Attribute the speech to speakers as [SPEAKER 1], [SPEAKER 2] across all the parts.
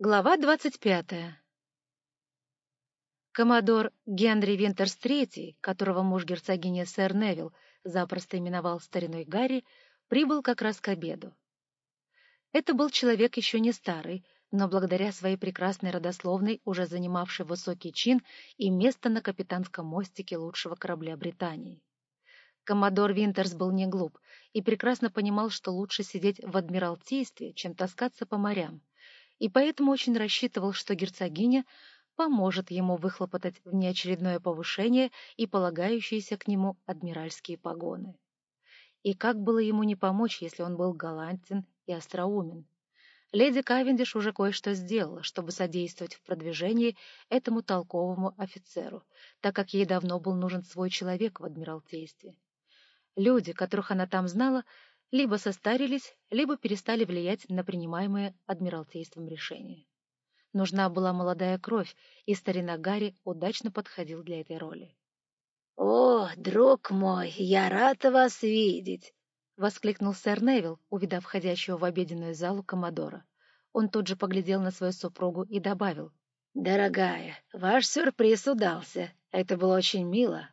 [SPEAKER 1] Глава двадцать пятая Коммодор Генри Винтерс III, которого муж герцогини сэр Невилл запросто именовал стариной Гарри, прибыл как раз к обеду. Это был человек еще не старый, но благодаря своей прекрасной родословной, уже занимавший высокий чин и место на капитанском мостике лучшего корабля Британии. Коммодор Винтерс был не глуп и прекрасно понимал, что лучше сидеть в Адмиралтействе, чем таскаться по морям, и поэтому очень рассчитывал, что герцогиня поможет ему выхлопотать внеочередное повышение и полагающиеся к нему адмиральские погоны. И как было ему не помочь, если он был галантен и остроумен? Леди Кавендиш уже кое-что сделала, чтобы содействовать в продвижении этому толковому офицеру, так как ей давно был нужен свой человек в Адмиралтействе. Люди, которых она там знала, либо состарились, либо перестали влиять на принимаемые Адмиралтейством решения. Нужна была молодая кровь, и старина Гарри удачно подходил для этой роли.
[SPEAKER 2] — О, друг мой, я рад вас видеть! — воскликнул сэр Невилл, увидав входящего в обеденную залу Комодора. Он тут же поглядел на свою супругу и добавил. — Дорогая, ваш сюрприз удался. Это было очень мило.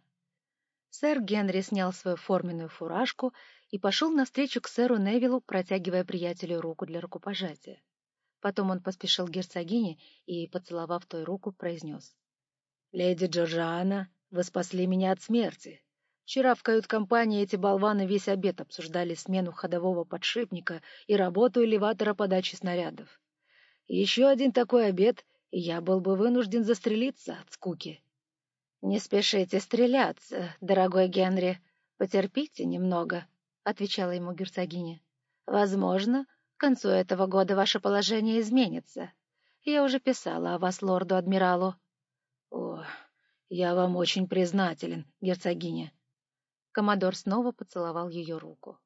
[SPEAKER 1] Сэр Генри снял свою форменную фуражку и пошел навстречу к сэру Невиллу, протягивая приятелю руку для рукопожатия. Потом он поспешил к герцогине и, поцеловав той руку, произнес.
[SPEAKER 2] — Леди Джорджиана, вы спасли меня от смерти. Вчера в кают-компании эти болваны весь обед обсуждали смену ходового подшипника и работу элеватора подачи снарядов. Еще один такой обед, и я был бы вынужден застрелиться от скуки.
[SPEAKER 3] «Не спешите стреляться, дорогой Генри. Потерпите немного», — отвечала ему герцогиня. «Возможно, к концу этого года ваше положение изменится. Я уже писала о вас лорду-адмиралу».
[SPEAKER 2] «О, я вам очень признателен, герцогиня».
[SPEAKER 1] Коммодор снова поцеловал ее руку.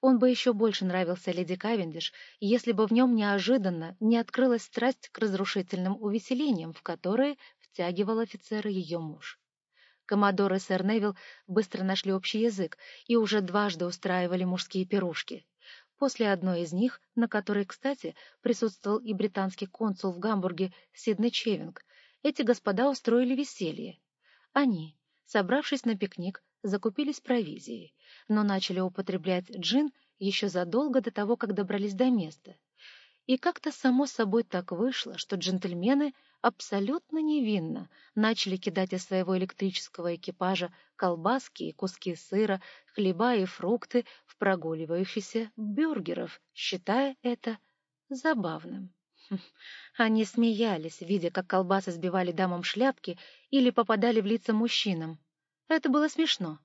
[SPEAKER 1] Он бы еще больше нравился леди Кавендиш, если бы в нем неожиданно не открылась страсть к разрушительным увеселениям, в которые втягивал офицера ее муж. Коммодор и сэр Невилл быстро нашли общий язык и уже дважды устраивали мужские пирушки. После одной из них, на которой, кстати, присутствовал и британский консул в Гамбурге Сиднey Чевинг, эти господа устроили веселье. Они, собравшись на пикник, закупились провизией, но начали употреблять джин еще задолго до того, как добрались до места. И как-то само собой так вышло, что джентльмены абсолютно невинно начали кидать из своего электрического экипажа колбаски и куски сыра, хлеба и фрукты в прогуливающихся бюргеров, считая это забавным. Они смеялись, видя, как колбасы сбивали дамам шляпки или попадали в лица мужчинам. Это было смешно.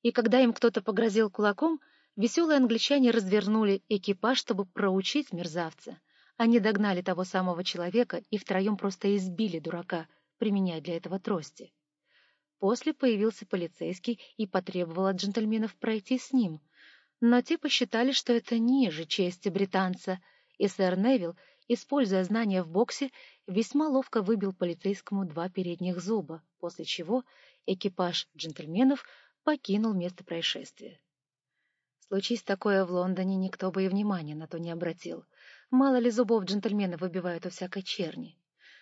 [SPEAKER 1] И когда им кто-то погрозил кулаком, веселые англичане развернули экипаж, чтобы проучить мерзавца. Они догнали того самого человека и втроем просто избили дурака, применяя для этого трости. После появился полицейский и потребовал от джентльменов пройти с ним. Но те посчитали, что это ниже чести британца, и сэр Невилл, используя знания в боксе, весьма ловко выбил полицейскому два передних зуба, после чего экипаж джентльменов покинул место происшествия. Случись такое в Лондоне, никто бы и внимания на то не обратил — Мало ли зубов джентльмены выбивают у всякой черни.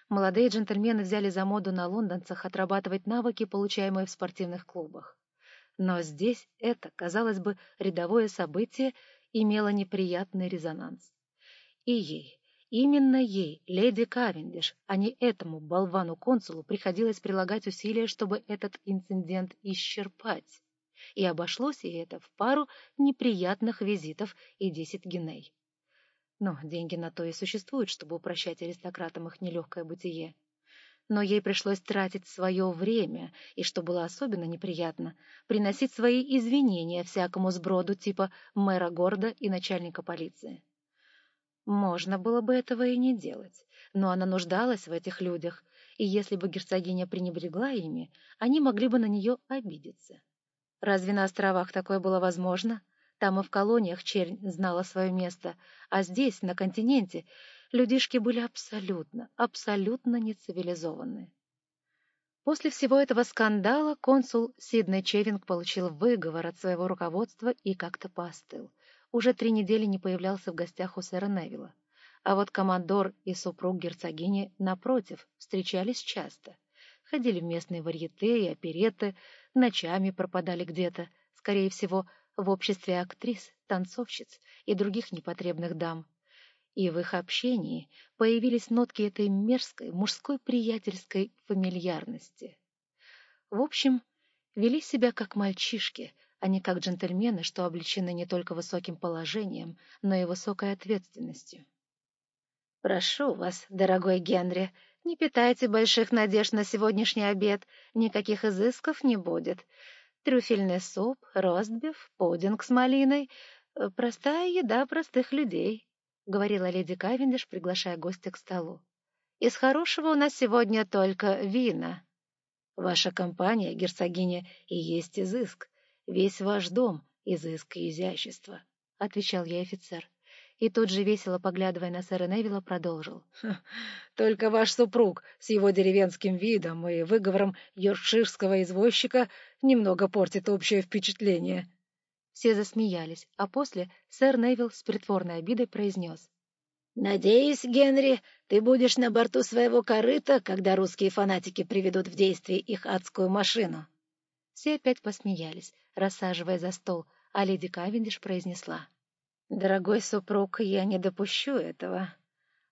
[SPEAKER 1] Молодые джентльмены взяли за моду на лондонцах отрабатывать навыки, получаемые в спортивных клубах. Но здесь это, казалось бы, рядовое событие имело неприятный резонанс. И ей, именно ей, леди Кавендиш, а не этому болвану-консулу, приходилось прилагать усилия, чтобы этот инцидент исчерпать. И обошлось ей это в пару неприятных визитов и десять геней. Но деньги на то и существуют, чтобы упрощать аристократам их нелегкое бытие. Но ей пришлось тратить свое время, и, что было особенно неприятно, приносить свои извинения всякому сброду типа мэра города и начальника полиции. Можно было бы этого и не делать, но она нуждалась в этих людях, и если бы герцогиня пренебрегла ими, они могли бы на нее обидеться. Разве на островах такое было возможно? — там и в колониях чернь знала свое место, а здесь, на континенте, людишки были абсолютно, абсолютно нецивилизованные. После всего этого скандала консул Сиднey Чевинг получил выговор от своего руководства и как-то поостыл. Уже три недели не появлялся в гостях у сэра Невилла. А вот командор и супруг герцогини, напротив, встречались часто. Ходили в местные варьеты и опереты, ночами пропадали где-то, скорее всего, в обществе актрис, танцовщиц и других непотребных дам. И в их общении появились нотки этой мерзкой мужской приятельской фамильярности. В общем, вели себя как мальчишки, а не как джентльмены, что облечены не только высоким положением, но и высокой ответственностью.
[SPEAKER 3] «Прошу вас, дорогой Генри, не питайте больших надежд на сегодняшний обед, никаких изысков не будет. Трюфельный суп, ростбиф, пудинг с малиной — простая еда простых людей», — говорила леди Кавендиш, приглашая гостя к столу. «Из хорошего у нас сегодня только вина».
[SPEAKER 2] «Ваша компания, герцогиня, и есть изыск. Весь ваш дом — изыск и изящество», — отвечал ей офицер. И тут же, весело поглядывая на сэра Невилла, продолжил. «Только ваш супруг с его деревенским видом и выговором йоркширского извозчика немного портит общее впечатление».
[SPEAKER 1] Все засмеялись, а после сэр Невилл с притворной обидой произнес.
[SPEAKER 3] «Надеюсь, Генри, ты будешь на борту своего корыта, когда русские фанатики приведут в действие их адскую машину».
[SPEAKER 1] Все опять посмеялись, рассаживая за стол, а леди Кавендиш произнесла.
[SPEAKER 3] «Дорогой супруг, я не допущу этого.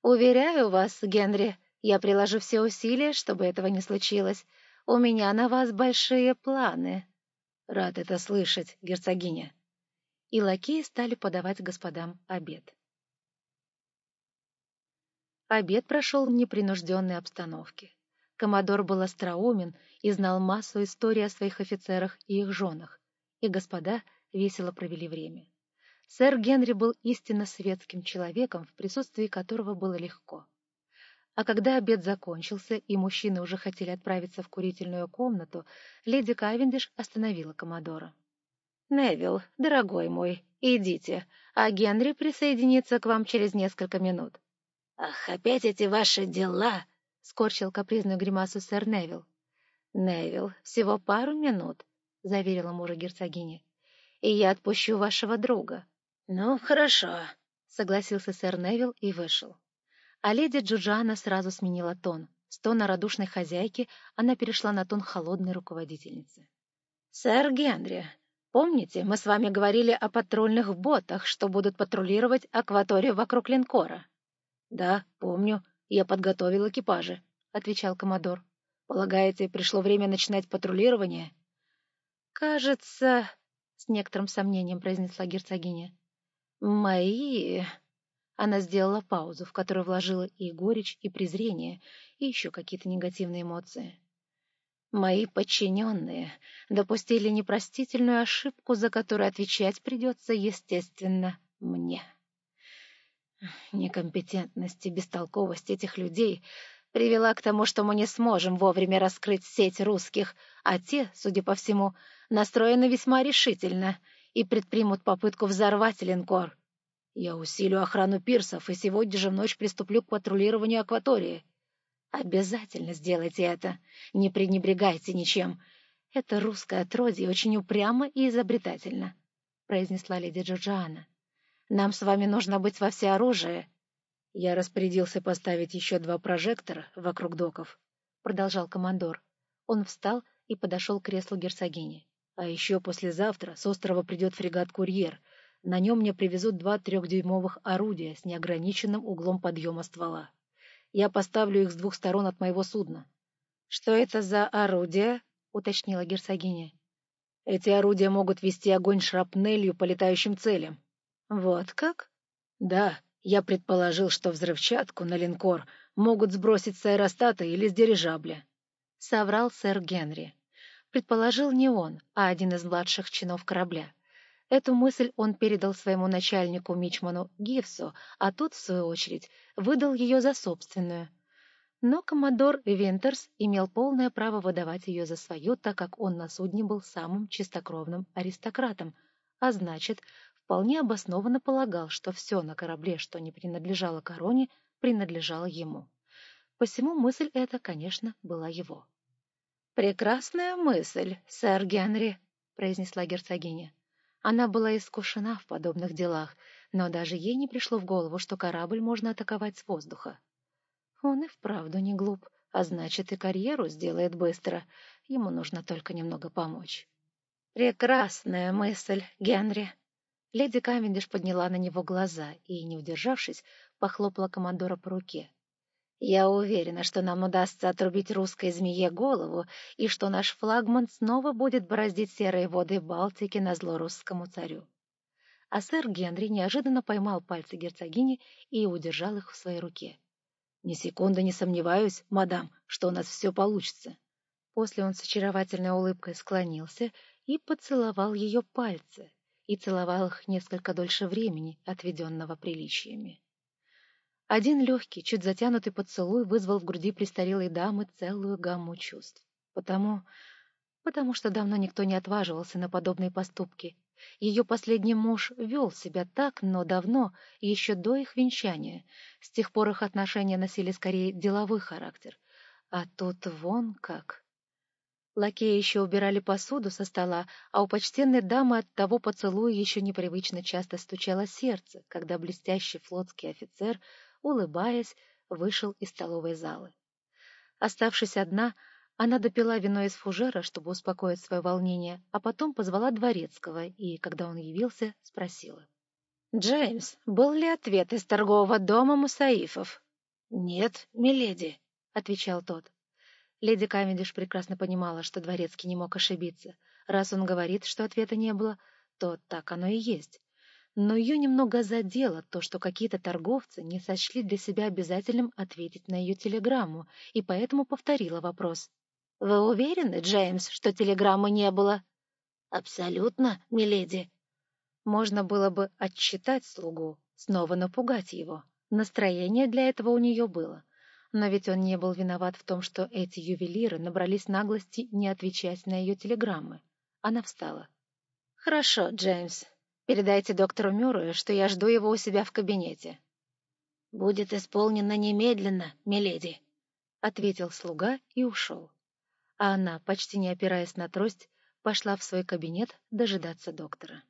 [SPEAKER 3] Уверяю вас, Генри, я приложу все усилия, чтобы этого не случилось. У меня на вас большие планы».
[SPEAKER 2] «Рад это слышать, герцогиня».
[SPEAKER 1] И лакеи стали подавать господам обед. Обед прошел в непринужденной обстановке. Комодор был остроумен и знал массу историй о своих офицерах и их женах, и господа весело провели время. Сэр Генри был истинно светским человеком, в присутствии которого было легко. А когда обед закончился, и мужчины уже хотели отправиться в курительную комнату, леди Кавендиш остановила Комодора.
[SPEAKER 3] «Невилл, дорогой мой, идите, а Генри присоединится к вам через несколько минут». «Ах, опять эти ваши дела!» — скорчил капризную гримасу сэр Невилл. «Невилл, всего пару минут», — заверила мужа герцогиня. «И я отпущу вашего друга. «Ну, хорошо», — согласился сэр Невилл и вышел.
[SPEAKER 1] А леди Джуджана сразу сменила тон. С тона радушной хозяйки она перешла на тон холодной руководительницы.
[SPEAKER 3] «Сэр Генри, помните, мы с вами говорили о патрульных ботах, что будут патрулировать акваторию вокруг линкора?»
[SPEAKER 2] «Да, помню. Я подготовил экипажи», — отвечал Комодор. «Полагаете, пришло время начинать патрулирование?»
[SPEAKER 1] «Кажется...» — с некоторым сомнением произнесла герцогиня.
[SPEAKER 3] «Мои...»
[SPEAKER 1] Она сделала паузу, в которую вложила и горечь, и презрение, и еще какие-то негативные эмоции.
[SPEAKER 3] «Мои подчиненные допустили непростительную ошибку, за которую отвечать придется, естественно, мне. Некомпетентность и бестолковость этих людей привела к тому, что мы не сможем вовремя раскрыть сеть русских, а те, судя по всему, настроены весьма решительно — и предпримут попытку взорвать линкор. Я усилю охрану пирсов и сегодня же в ночь приступлю к патрулированию акватории. Обязательно сделайте это. Не пренебрегайте ничем. Это русское отродье очень упрямо и изобретательно, — произнесла леди Джорджиана. Нам с вами нужно быть во всеоружии.
[SPEAKER 2] Я распорядился поставить еще два прожектора вокруг доков, — продолжал командор. Он встал и подошел к креслу герцогини. А еще послезавтра с острова придет фрегат «Курьер». На нем мне привезут два трехдюймовых орудия с неограниченным углом подъема ствола. Я поставлю их с двух сторон от моего судна.
[SPEAKER 3] — Что это за орудия? — уточнила герцогиня.
[SPEAKER 2] — Эти орудия могут вести огонь шрапнелью по летающим целям.
[SPEAKER 3] — Вот как?
[SPEAKER 2] — Да, я предположил, что взрывчатку на линкор могут сбросить с аэростата или с дирижабля.
[SPEAKER 1] — соврал сэр Генри. Предположил не он, а один из младших чинов корабля. Эту мысль он передал своему начальнику Мичману Гивсу, а тот, в свою очередь, выдал ее за собственную. Но коммодор Винтерс имел полное право выдавать ее за свою, так как он на судне был самым чистокровным аристократом, а значит, вполне обоснованно полагал, что все на корабле, что не принадлежало короне, принадлежало ему. Посему мысль эта, конечно, была его.
[SPEAKER 3] «Прекрасная мысль, сэр Генри», — произнесла герцогиня. Она была искушена в подобных делах,
[SPEAKER 1] но даже ей не пришло в голову, что корабль можно атаковать с воздуха. Он и вправду не глуп, а значит, и карьеру сделает быстро. Ему нужно только немного помочь.
[SPEAKER 3] «Прекрасная мысль, Генри!»
[SPEAKER 1] Леди Камендиш подняла на него глаза и, не удержавшись, похлопала командора по руке.
[SPEAKER 3] «Я уверена, что нам удастся отрубить русской змее голову и что наш флагман снова будет бороздить серые воды Балтики на зло русскому царю
[SPEAKER 1] а сэр Генри неожиданно поймал пальцы герцогини и удержал их в своей руке.
[SPEAKER 2] «Ни секунды не сомневаюсь, мадам, что у нас все получится».
[SPEAKER 1] После он с очаровательной улыбкой склонился и поцеловал ее пальцы, и целовал их несколько дольше времени, отведенного приличиями. Один легкий, чуть затянутый поцелуй вызвал в груди престарелой дамы целую гамму чувств. Потому... потому что давно никто не отваживался на подобные поступки, ее последний муж вел себя так, но давно, еще до их венчания. С тех пор их отношения носили скорее деловой характер. А тут вон как. Лакеи еще убирали посуду со стола, а у почтенной дамы от того поцелуя еще непривычно часто стучало сердце, когда блестящий флотский офицер, улыбаясь, вышел из столовой залы. Оставшись одна, она допила вино из фужера, чтобы успокоить свое волнение, а потом позвала Дворецкого и, когда он явился, спросила.
[SPEAKER 3] «Джеймс, был ли ответ из торгового дома Мусаифов?»
[SPEAKER 2] «Нет, миледи», —
[SPEAKER 1] отвечал тот. Леди Кавендиш прекрасно понимала, что Дворецкий не мог ошибиться. Раз он говорит, что ответа не было, то так оно и есть. Но ее немного задело то, что какие-то торговцы не сочли для себя обязательным ответить на ее телеграмму, и поэтому повторила вопрос.
[SPEAKER 3] Вы уверены, Джеймс, что телеграммы не было?
[SPEAKER 2] Абсолютно, миледи.
[SPEAKER 1] Можно было бы отчитать слугу, снова напугать его. Настроение для этого у нее было. Но ведь он не был виноват в том, что эти ювелиры набрались наглости не отвечать на ее телеграммы. Она встала.
[SPEAKER 3] «Хорошо, Джеймс. Передайте доктору Мюррею, что я жду его у себя в кабинете».
[SPEAKER 2] «Будет исполнено немедленно, миледи», —
[SPEAKER 1] ответил слуга и ушел а она, почти не опираясь на трость, пошла в свой кабинет дожидаться доктора.